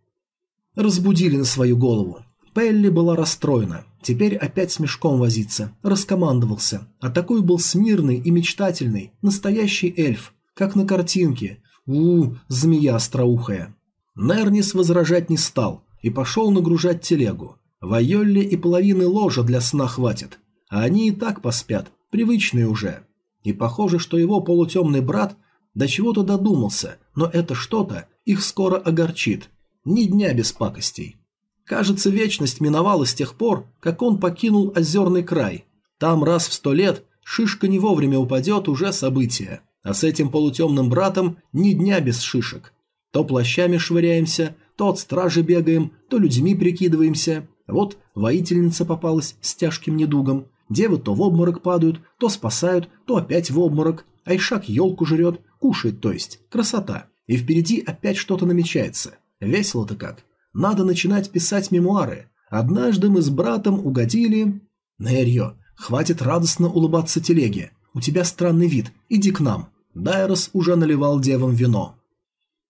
Разбудили на свою голову. Пелли была расстроена. Теперь опять с мешком возиться. Раскомандовался. А такой был смирный и мечтательный, настоящий эльф, как на картинке, у, змея остроухая. Нернис возражать не стал и пошел нагружать телегу. Вайолле и половины ложа для сна хватит, а они и так поспят, привычные уже. И похоже, что его полутемный брат до чего-то додумался, но это что-то их скоро огорчит. Ни дня без пакостей. Кажется, вечность миновала с тех пор, как он покинул озерный край. Там раз в сто лет шишка не вовремя упадет уже событие. А с этим полутемным братом ни дня без шишек. То плащами швыряемся, то от стражи бегаем, то людьми прикидываемся. Вот воительница попалась с тяжким недугом. Девы то в обморок падают, то спасают, то опять в обморок. Айшак елку жрет, кушает, то есть. Красота. И впереди опять что-то намечается. Весело-то как. Надо начинать писать мемуары. Однажды мы с братом угодили... Нерьё, хватит радостно улыбаться телеге. У тебя странный вид, иди к нам. Дайрос уже наливал девам вино.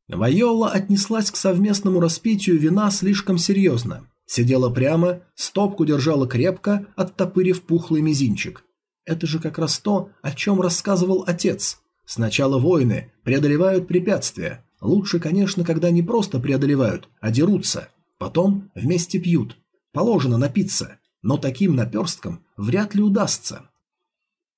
Вайола отнеслась к совместному распитию вина слишком серьезно. Сидела прямо, стопку держала крепко, оттопырив пухлый мизинчик. Это же как раз то, о чем рассказывал отец. Сначала воины преодолевают препятствия. Лучше, конечно, когда не просто преодолевают, а дерутся. Потом вместе пьют. Положено напиться, но таким наперстком вряд ли удастся.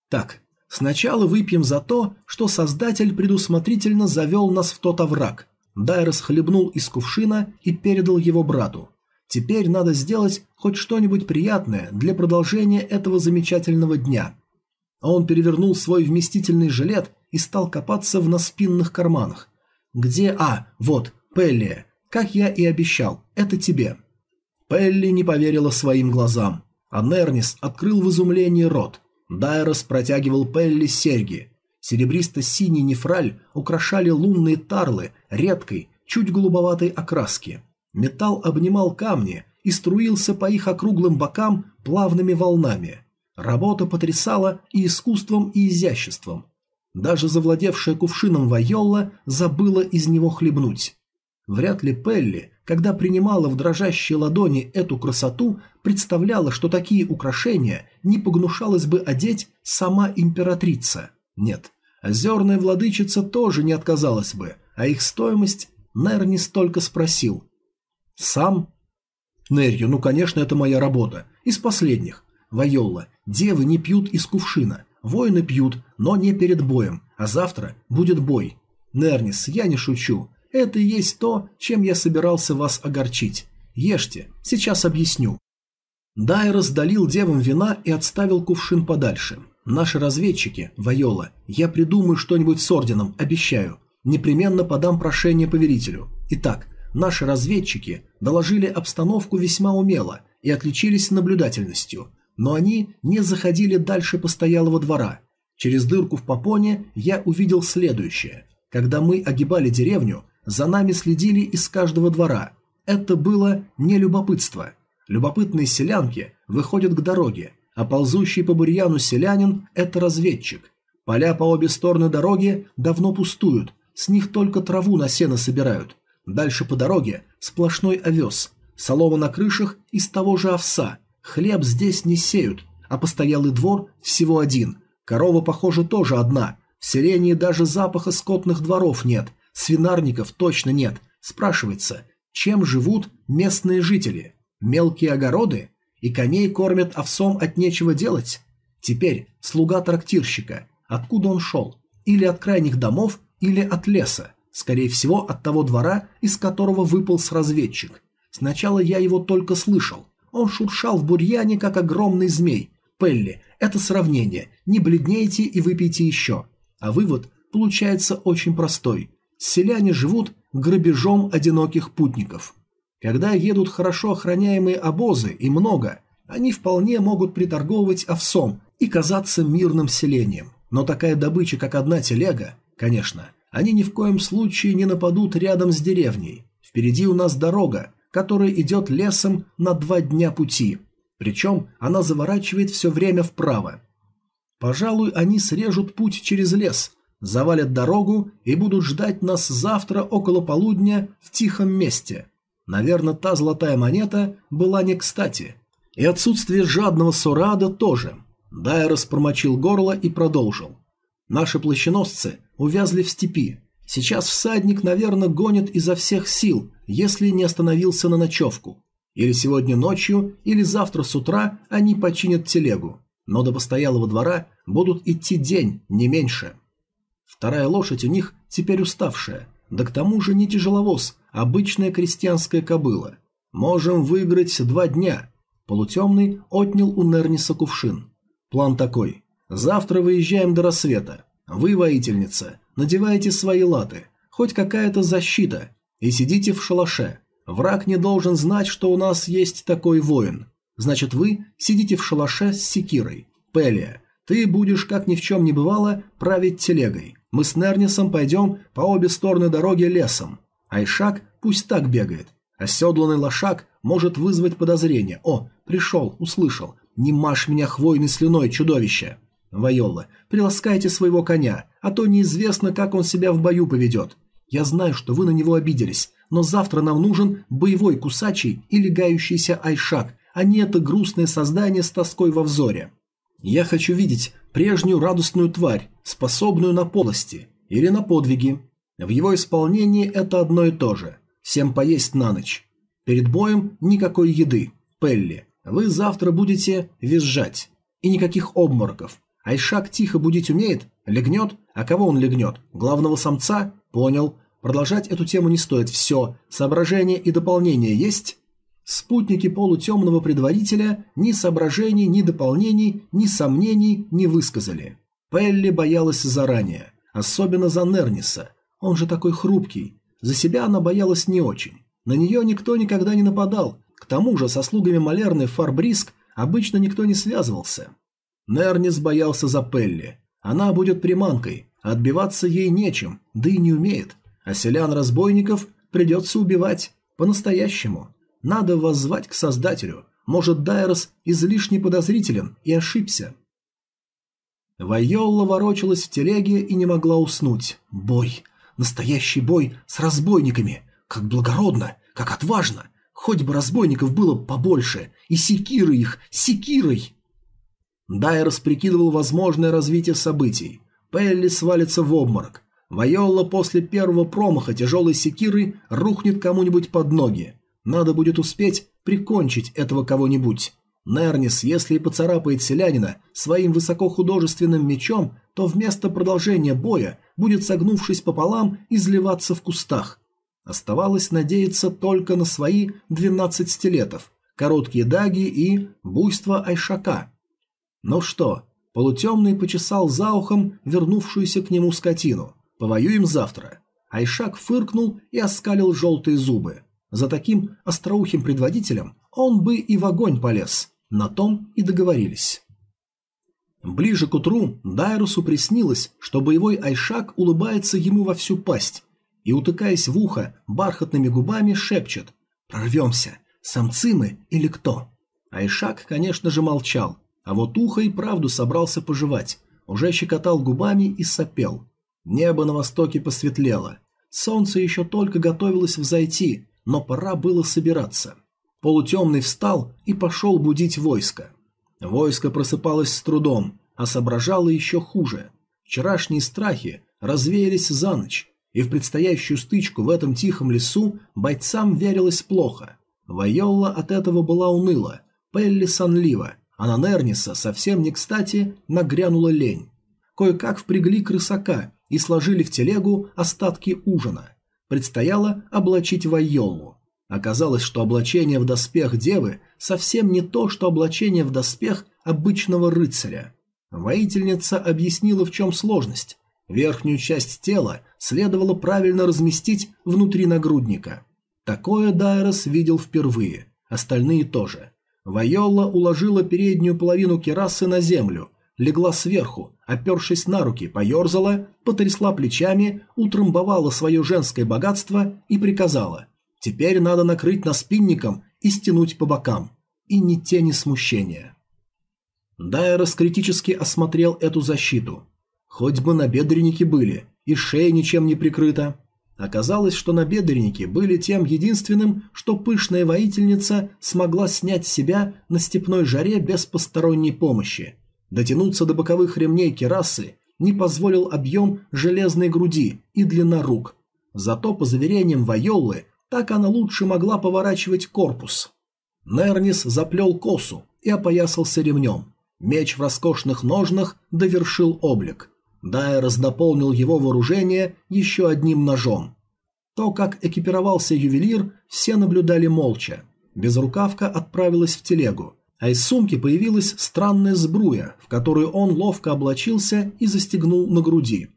Так, сначала выпьем за то, что Создатель предусмотрительно завел нас в тот овраг. Дайрос хлебнул из кувшина и передал его брату. Теперь надо сделать хоть что-нибудь приятное для продолжения этого замечательного дня. Он перевернул свой вместительный жилет и стал копаться в наспинных карманах. «Где... А, вот, Пелли. Как я и обещал, это тебе». Пелли не поверила своим глазам, а Нернис открыл в изумлении рот. Дайрос протягивал Пелли серьги. Серебристо-синий нефраль украшали лунные тарлы редкой, чуть голубоватой окраски. Металл обнимал камни и струился по их округлым бокам плавными волнами. Работа потрясала и искусством, и изяществом. Даже завладевшая кувшином Вайолла забыла из него хлебнуть. Вряд ли Пелли, когда принимала в дрожащие ладони эту красоту, представляла, что такие украшения не погнушалась бы одеть сама императрица. Нет, озерная владычица тоже не отказалась бы, а их стоимость Нер не столько спросил. Сам? Нерью, ну конечно, это моя работа. Из последних. Вайолла, девы не пьют из кувшина. Воины пьют, но не перед боем, а завтра будет бой. Нернис, я не шучу. Это и есть то, чем я собирался вас огорчить. Ешьте, сейчас объясню. Дайрос долил девам вина и отставил кувшин подальше. Наши разведчики, Вайола, я придумаю что-нибудь с орденом, обещаю. Непременно подам прошение повелителю. Итак, Наши разведчики доложили обстановку весьма умело и отличились наблюдательностью, но они не заходили дальше постоялого двора. Через дырку в попоне я увидел следующее. Когда мы огибали деревню, за нами следили из каждого двора. Это было не любопытство. Любопытные селянки выходят к дороге, а ползущий по бурьяну селянин – это разведчик. Поля по обе стороны дороги давно пустуют, с них только траву на сено собирают – Дальше по дороге сплошной овес, солома на крышах из того же овса, хлеб здесь не сеют, а постоялый двор всего один, корова, похоже, тоже одна, в селении даже запаха скотных дворов нет, свинарников точно нет, спрашивается, чем живут местные жители? Мелкие огороды? И коней кормят овсом от нечего делать? Теперь слуга трактирщика. Откуда он шел? Или от крайних домов, или от леса? Скорее всего, от того двора, из которого выполз разведчик. Сначала я его только слышал. Он шуршал в бурьяне, как огромный змей. Пелли, это сравнение. Не бледнейте и выпейте еще. А вывод получается очень простой. Селяне живут грабежом одиноких путников. Когда едут хорошо охраняемые обозы и много, они вполне могут приторговывать овсом и казаться мирным селением. Но такая добыча, как одна телега, конечно, они ни в коем случае не нападут рядом с деревней. Впереди у нас дорога, которая идет лесом на два дня пути. Причем она заворачивает все время вправо. Пожалуй, они срежут путь через лес, завалят дорогу и будут ждать нас завтра около полудня в тихом месте. Наверное, та золотая монета была не кстати. И отсутствие жадного Сурада тоже. Дайрос промочил горло и продолжил. Наши плащеносцы увязли в степи. Сейчас всадник, наверное, гонит изо всех сил, если не остановился на ночевку. Или сегодня ночью, или завтра с утра они починят телегу. Но до постоялого двора будут идти день, не меньше. Вторая лошадь у них теперь уставшая, да к тому же не тяжеловоз, а обычная крестьянская кобыла. Можем выиграть два дня. Полутемный отнял у Нерниса кувшин. План такой. Завтра выезжаем до рассвета. Вы, воительница, надеваете свои латы, хоть какая-то защита, и сидите в шалаше. Враг не должен знать, что у нас есть такой воин. Значит, вы сидите в шалаше с секирой. Пелия, ты будешь, как ни в чем не бывало, править телегой. Мы с Нернисом пойдем по обе стороны дороги лесом. Айшак пусть так бегает. Оседланный лошак может вызвать подозрение. О, пришел, услышал. Не машь меня хвойной слюной, чудовище. Вайолла, приласкайте своего коня, а то неизвестно, как он себя в бою поведет. Я знаю, что вы на него обиделись, но завтра нам нужен боевой кусачий и легающийся айшак, а не это грустное создание с тоской во взоре. Я хочу видеть прежнюю радостную тварь, способную на полости или на подвиги. В его исполнении это одно и то же – Всем поесть на ночь. Перед боем никакой еды. Пелли, вы завтра будете визжать. И никаких обмороков. Айшак тихо будить умеет? Легнет? А кого он легнет? Главного самца? Понял. Продолжать эту тему не стоит. Все. Соображения и дополнения есть? Спутники полутемного предводителя ни соображений, ни дополнений, ни сомнений не высказали. Пелли боялась заранее. Особенно за Нерниса. Он же такой хрупкий. За себя она боялась не очень. На нее никто никогда не нападал. К тому же со слугами Малерны Фарбриск обычно никто не связывался. Нернис боялся за Пелли. Она будет приманкой, а отбиваться ей нечем, да и не умеет. А селян-разбойников придется убивать по-настоящему. Надо воззвать к Создателю. Может, Дайрос излишне подозрителен и ошибся. Вайолла ворочалась в телеге и не могла уснуть. Бой. Настоящий бой с разбойниками. Как благородно, как отважно. Хоть бы разбойников было побольше. И секиры их, секирой. Дайрос прикидывал возможное развитие событий. Пелли свалится в обморок. Вайолла после первого промаха тяжелой секиры рухнет кому-нибудь под ноги. Надо будет успеть прикончить этого кого-нибудь. Нернис, если и поцарапает селянина своим высокохудожественным мечом, то вместо продолжения боя будет, согнувшись пополам, изливаться в кустах. Оставалось надеяться только на свои 12 стилетов, короткие даги и буйство Айшака. Ну что, полутемный почесал за ухом вернувшуюся к нему скотину. Повоюем завтра. Айшак фыркнул и оскалил желтые зубы. За таким остроухим предводителем он бы и в огонь полез. На том и договорились. Ближе к утру Дайрусу приснилось, что боевой Айшак улыбается ему во всю пасть и, утыкаясь в ухо, бархатными губами шепчет «Прорвемся! Самцы мы или кто?» Айшак, конечно же, молчал, а вот ухо и правду собрался пожевать, уже щекотал губами и сопел. Небо на востоке посветлело. Солнце еще только готовилось взойти, но пора было собираться. Полутемный встал и пошел будить войско. Войско просыпалось с трудом, а соображало еще хуже. Вчерашние страхи развеялись за ночь, и в предстоящую стычку в этом тихом лесу бойцам верилось плохо. Вайолла от этого была уныла, Пелли сонлива, а на Нерниса совсем не кстати нагрянула лень. Кое-как впрягли крысака и сложили в телегу остатки ужина. Предстояло облачить Вайоллу. Оказалось, что облачение в доспех девы совсем не то, что облачение в доспех обычного рыцаря. Воительница объяснила, в чем сложность. Верхнюю часть тела следовало правильно разместить внутри нагрудника. Такое Дайрос видел впервые, остальные тоже. Вайолла уложила переднюю половину керасы на землю, легла сверху, опершись на руки, поерзала, потрясла плечами, утрамбовала свое женское богатство и приказала «Теперь надо накрыть наспинником и стянуть по бокам» и ни тени смущения. Дайрос критически осмотрел эту защиту. Хоть бы набедренники были, и шея ничем не прикрыта. Оказалось, что набедренники были тем единственным, что пышная воительница смогла снять себя на степной жаре без посторонней помощи. Дотянуться до боковых ремней керасы не позволил объем железной груди и длина рук. Зато, по заверениям Вайоллы, так она лучше могла поворачивать корпус. Нернис заплел косу и опоясался ремнем. Меч в роскошных ножнах довершил облик. Дайрос дополнил его вооружение еще одним ножом. То, как экипировался ювелир, все наблюдали молча. Безрукавка отправилась в телегу, а из сумки появилась странная сбруя, в которую он ловко облачился и застегнул на груди.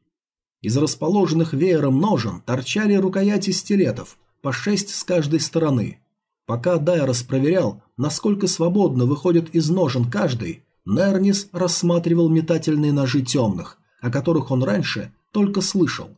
Из расположенных веером ножен торчали рукояти стилетов, по шесть с каждой стороны. Пока Дайрос проверял, насколько свободно выходит из ножен каждый, Нернис рассматривал метательные ножи темных, о которых он раньше только слышал.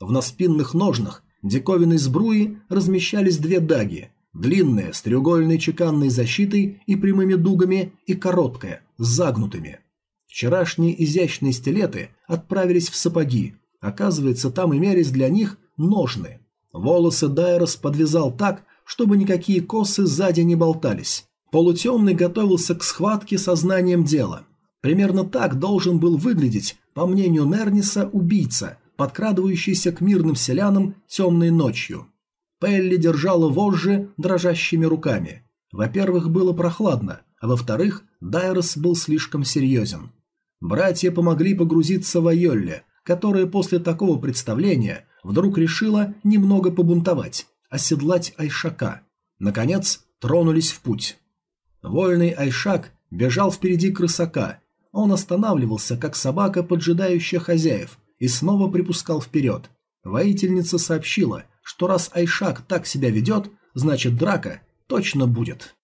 В наспинных ножнах диковинной сбруи размещались две даги, длинная с треугольной чеканной защитой и прямыми дугами и короткая, с загнутыми. Вчерашние изящные стилеты отправились в сапоги, оказывается, там имелись для них ножны. Волосы Дайрос подвязал так, чтобы никакие косы сзади не болтались. Полутемный готовился к схватке со знанием дела. Примерно так должен был выглядеть, по мнению Нерниса, убийца, подкрадывающийся к мирным селянам темной ночью. Пелли держала вожжи дрожащими руками. Во-первых, было прохладно, а во-вторых, Дайрос был слишком серьезен. Братья помогли погрузиться в Айолле, которая после такого представления вдруг решила немного побунтовать, оседлать Айшака. Наконец, тронулись в путь. Вольный Айшак бежал впереди крысака. Он останавливался, как собака, поджидающая хозяев, и снова припускал вперед. Воительница сообщила, что раз Айшак так себя ведет, значит драка точно будет.